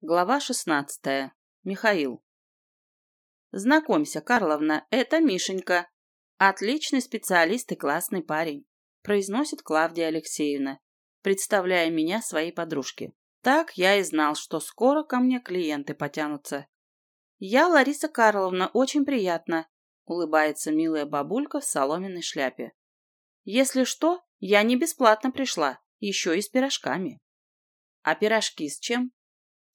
Глава шестнадцатая. Михаил. Знакомься, Карловна, это Мишенька. Отличный специалист и классный парень, произносит Клавдия Алексеевна, представляя меня своей подружке. Так я и знал, что скоро ко мне клиенты потянутся. Я Лариса Карловна, очень приятно, улыбается милая бабулька в соломенной шляпе. Если что, я не бесплатно пришла, еще и с пирожками. А пирожки с чем?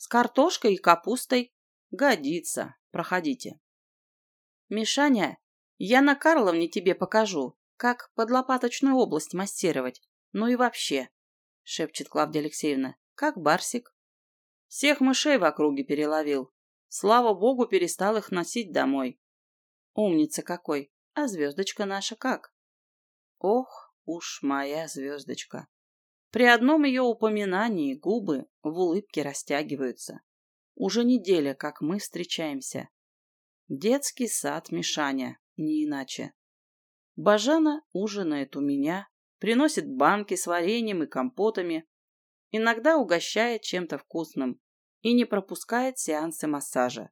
С картошкой и капустой. Годится. Проходите. Мишаня, я на Карловне тебе покажу, как подлопаточную область массировать. Ну и вообще, шепчет Клавдия Алексеевна, как барсик. Всех мышей в округе переловил. Слава богу, перестал их носить домой. Умница какой. А звездочка наша как? Ох уж моя звездочка. При одном ее упоминании губы в улыбке растягиваются. Уже неделя, как мы встречаемся. Детский сад Мишаня, не иначе. Бажана ужинает у меня, приносит банки с вареньем и компотами, иногда угощает чем-то вкусным и не пропускает сеансы массажа.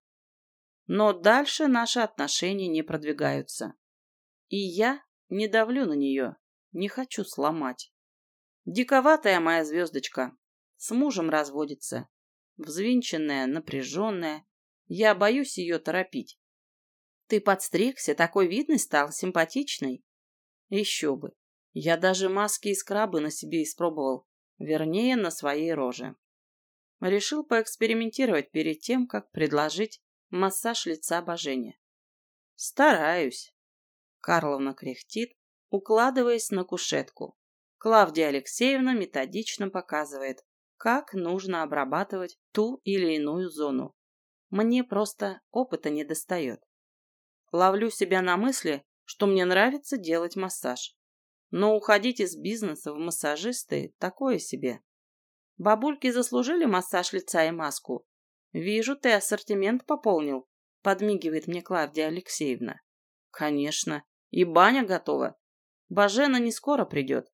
Но дальше наши отношения не продвигаются. И я не давлю на нее, не хочу сломать. Диковатая моя звездочка. С мужем разводится. Взвинченная, напряженная. Я боюсь ее торопить. Ты подстригся, такой видный стал, симпатичный. Еще бы. Я даже маски и скрабы на себе испробовал. Вернее, на своей роже. Решил поэкспериментировать перед тем, как предложить массаж лица обожения. Стараюсь. Карловна кряхтит, укладываясь на кушетку. Клавдия Алексеевна методично показывает, как нужно обрабатывать ту или иную зону. Мне просто опыта не достает. Ловлю себя на мысли, что мне нравится делать массаж. Но уходить из бизнеса в массажисты – такое себе. Бабульки заслужили массаж лица и маску. Вижу, ты ассортимент пополнил, подмигивает мне Клавдия Алексеевна. Конечно, и баня готова. Бажена не скоро придет.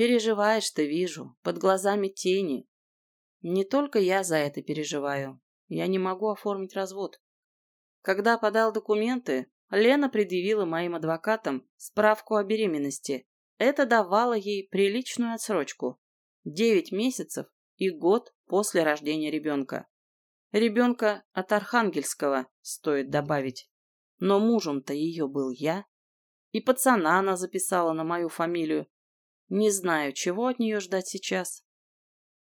Переживаешь ты, вижу, под глазами тени. Не только я за это переживаю. Я не могу оформить развод. Когда подал документы, Лена предъявила моим адвокатам справку о беременности. Это давало ей приличную отсрочку. Девять месяцев и год после рождения ребенка. Ребенка от Архангельского, стоит добавить. Но мужем-то ее был я. И пацана она записала на мою фамилию, не знаю, чего от нее ждать сейчас.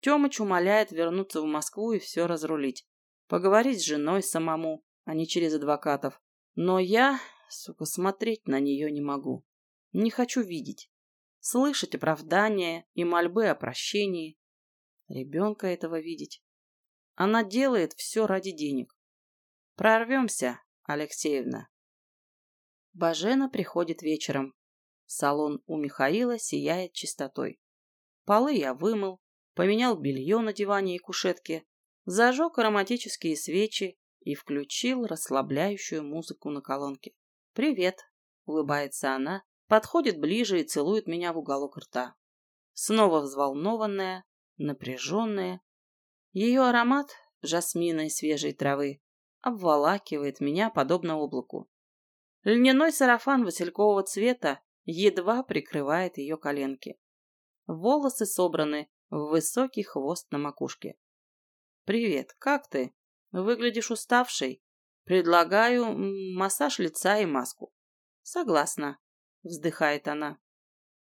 Темыч умоляет вернуться в Москву и все разрулить. Поговорить с женой самому, а не через адвокатов. Но я, сука, смотреть на нее не могу. Не хочу видеть. Слышать оправдания и мольбы о прощении. Ребенка этого видеть. Она делает все ради денег. Прорвемся, Алексеевна. Бажена приходит вечером, Салон у Михаила сияет чистотой. Полы я вымыл, поменял белье на диване и кушетке, зажег ароматические свечи и включил расслабляющую музыку на колонке. «Привет!» — улыбается она, подходит ближе и целует меня в уголок рта. Снова взволнованная, напряженная. Ее аромат жасмина и свежей травы обволакивает меня подобно облаку. Льняной сарафан василькового цвета едва прикрывает ее коленки. Волосы собраны в высокий хвост на макушке. «Привет, как ты? Выглядишь уставшей. Предлагаю массаж лица и маску». «Согласна», — вздыхает она.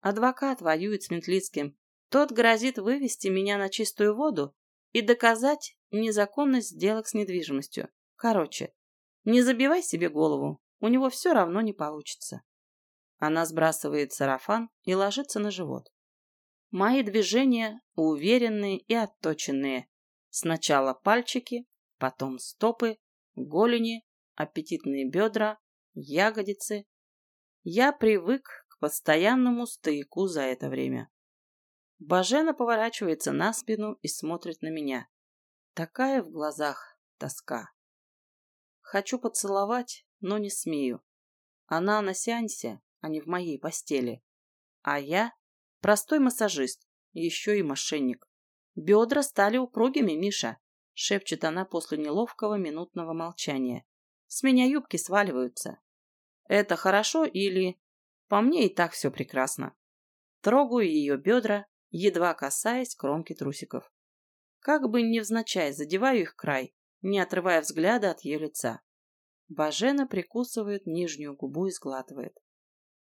«Адвокат воюет с Метлицким. Тот грозит вывести меня на чистую воду и доказать незаконность сделок с недвижимостью. Короче, не забивай себе голову, у него все равно не получится». Она сбрасывает сарафан и ложится на живот. Мои движения уверенные и отточенные. Сначала пальчики, потом стопы, голени, аппетитные бедра, ягодицы. Я привык к постоянному стояку за это время. Бажена поворачивается на спину и смотрит на меня. Такая в глазах тоска. Хочу поцеловать, но не смею. Она на сеансе, а не в моей постели. А я простой массажист, еще и мошенник. Бедра стали упругими, Миша. шепчет она после неловкого минутного молчания. С меня юбки сваливаются. Это хорошо или... По мне и так все прекрасно. Трогаю ее бедра, едва касаясь кромки трусиков. Как бы невзначай задеваю их край, не отрывая взгляда от ее лица. Бажена прикусывает нижнюю губу и сглатывает.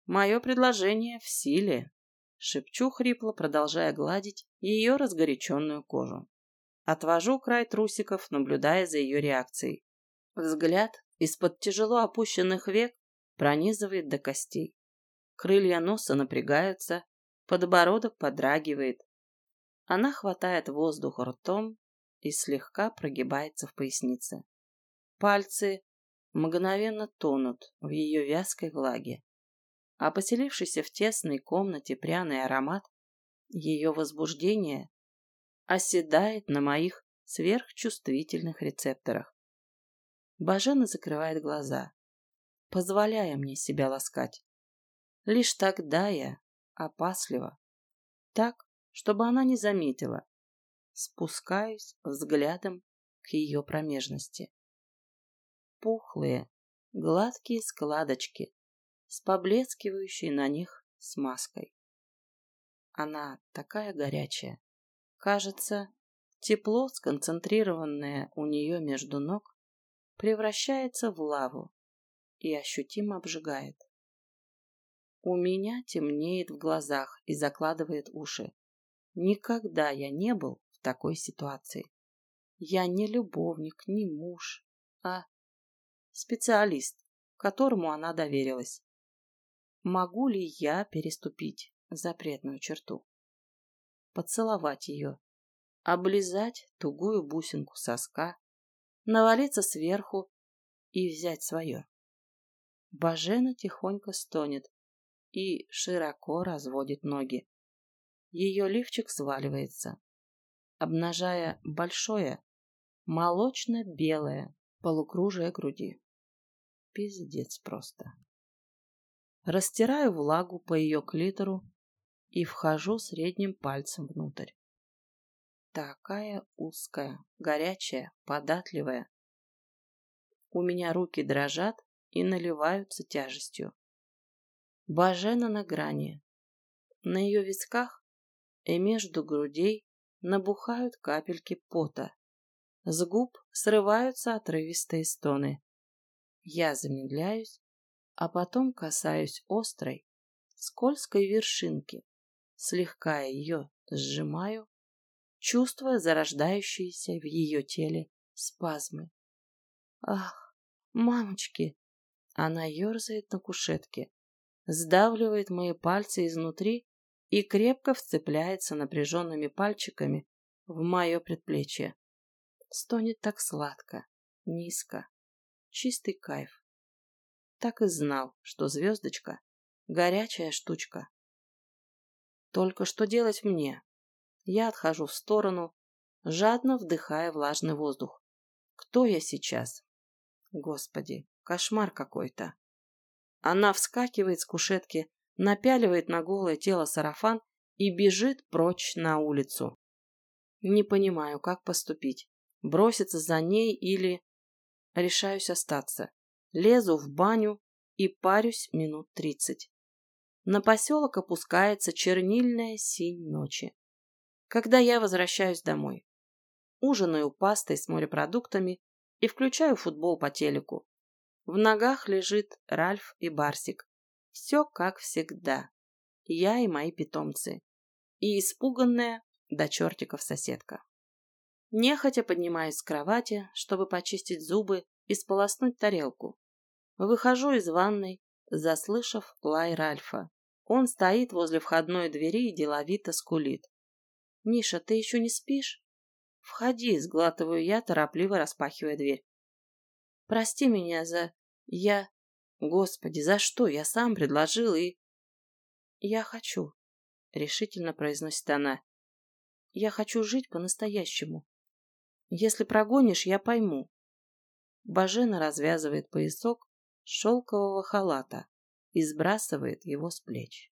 «Мое предложение в силе», — шепчу хрипло, продолжая гладить ее разгоряченную кожу. Отвожу край трусиков, наблюдая за ее реакцией. Взгляд из-под тяжело опущенных век пронизывает до костей. Крылья носа напрягаются, подбородок подрагивает. Она хватает воздух ртом и слегка прогибается в пояснице. Пальцы мгновенно тонут в ее вязкой влаге, а поселившийся в тесной комнате пряный аромат ее возбуждения оседает на моих сверхчувствительных рецепторах. Бажена закрывает глаза, позволяя мне себя ласкать. Лишь тогда я опасливо, так, чтобы она не заметила, спускаюсь взглядом к ее промежности. Пухлые, гладкие складочки с поблескивающей на них смазкой. Она такая горячая. Кажется, тепло, сконцентрированное у нее между ног, превращается в лаву и ощутимо обжигает. У меня темнеет в глазах и закладывает уши. Никогда я не был в такой ситуации. Я не любовник, не муж, а специалист, которому она доверилась. Могу ли я переступить запретную черту? Поцеловать ее, облизать тугую бусинку соска, навалиться сверху и взять свое. Бажена тихонько стонет и широко разводит ноги. Ее лифчик сваливается, обнажая большое, молочно-белое полукружие груди. Пиздец просто. Растираю влагу по ее клитору и вхожу средним пальцем внутрь. Такая узкая, горячая, податливая. У меня руки дрожат и наливаются тяжестью. Бажена на грани. На ее висках и между грудей набухают капельки пота. С губ срываются отрывистые стоны. Я замедляюсь, а потом касаюсь острой, скользкой вершинки, слегка ее сжимаю, чувствуя зарождающиеся в ее теле спазмы. Ах, мамочки! Она ерзает на кушетке, сдавливает мои пальцы изнутри и крепко вцепляется напряженными пальчиками в мое предплечье. Стонет так сладко, низко. Чистый кайф. Так и знал, что звездочка — горячая штучка. Только что делать мне? Я отхожу в сторону, жадно вдыхая влажный воздух. Кто я сейчас? Господи, кошмар какой-то. Она вскакивает с кушетки, напяливает на голое тело сарафан и бежит прочь на улицу. Не понимаю, как поступить броситься за ней или... Решаюсь остаться. Лезу в баню и парюсь минут тридцать. На поселок опускается чернильная синь ночи. Когда я возвращаюсь домой. Ужинаю пастой с морепродуктами и включаю футбол по телеку. В ногах лежит Ральф и Барсик. Все как всегда. Я и мои питомцы. И испуганная до чертиков соседка. Нехотя поднимаюсь с кровати, чтобы почистить зубы и сполоснуть тарелку. Выхожу из ванной, заслышав лай Ральфа. Он стоит возле входной двери и деловито скулит. «Миша, ты еще не спишь?» «Входи», — сглатываю я, торопливо распахивая дверь. «Прости меня за... Я... Господи, за что? Я сам предложил и...» «Я хочу», — решительно произносит она. «Я хочу жить по-настоящему. Если прогонишь, я пойму. Бажена развязывает поясок шелкового халата и сбрасывает его с плеч.